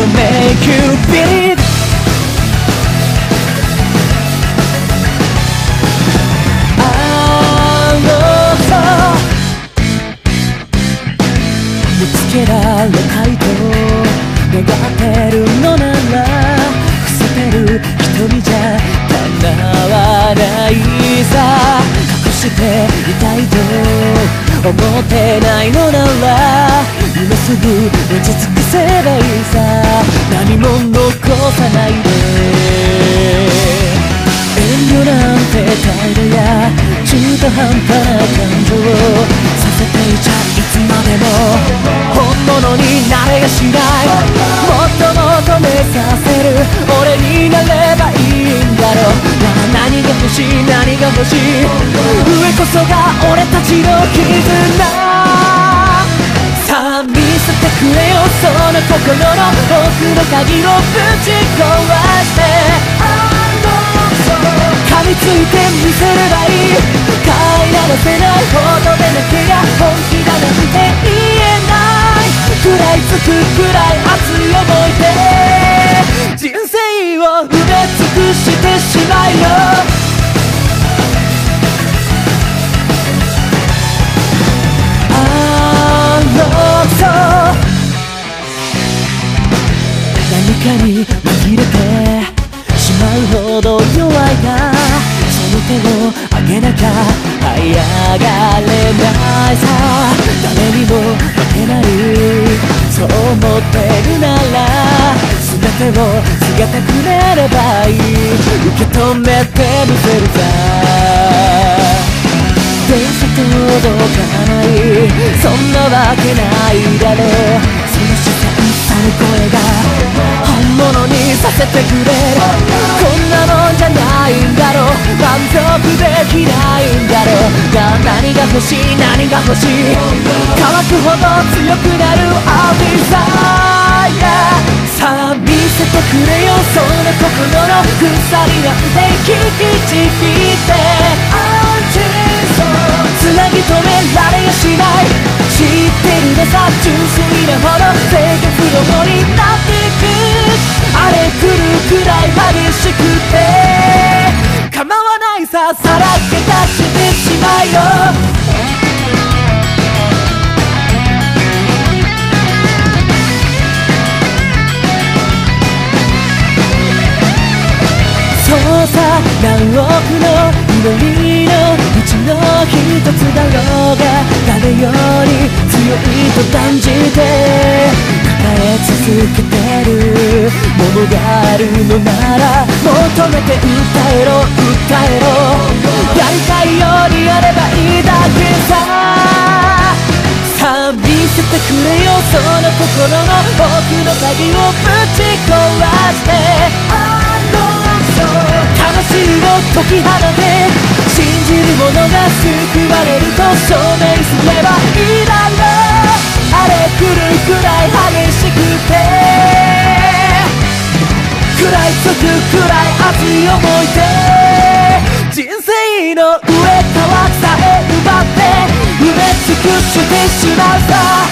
will make you believe あの見つけられたいと願ってるのなら伏せてる瞳じゃ叶わないさ隠していたいと思ってないのなら今すぐ落ち着かせばいいさ何も残さないで遠慮なんて態度や中途半端な感情をさせていちゃいつまでも本物になれやしないもっと求めさせる俺になればいいんだろう。なあ何が欲しい何が欲しい。上こそが俺たちの絆心の奥の鍵をぶち壊して。噛みついてみせればいい。帰らせないほどでなきゃ本気だなんて言えない。食らいつくくらい熱い思いで人生を埋め尽くしてしまえよ。何かに紛れてしまうほど弱いがその手をあげなきゃ這い上がれないさ。誰にも負けないそう思ってるなら全てを告げてくれればいい受け止めてみせるさ。電車届かないそんなわけないだろう。その視線その声がにさせてくれる。こんなもんじゃないんだろ。う満足できないんだろうが何が欲しい何が欲しい。乾くほど強くなる I'll desire さあ見せてくれよその心の鎖なんて引きちぎって。つなぎ止められやしない。さ何億の祈りのうちの一つだろうが誰より強いと断じて抱え続けてるものがあるのなら求めて歌えろ歌えろ。やりたいようにやればいいだけさ。さあ見せてくれよその心の奥の鍵をぶち壊して。魂を解き放て信じる者が救われると証明すればいいだろう。あれ来るくらい激しくて食らいつくくらい熱い思いで人生の上川さえ奪って埋め尽くしてしまうさ。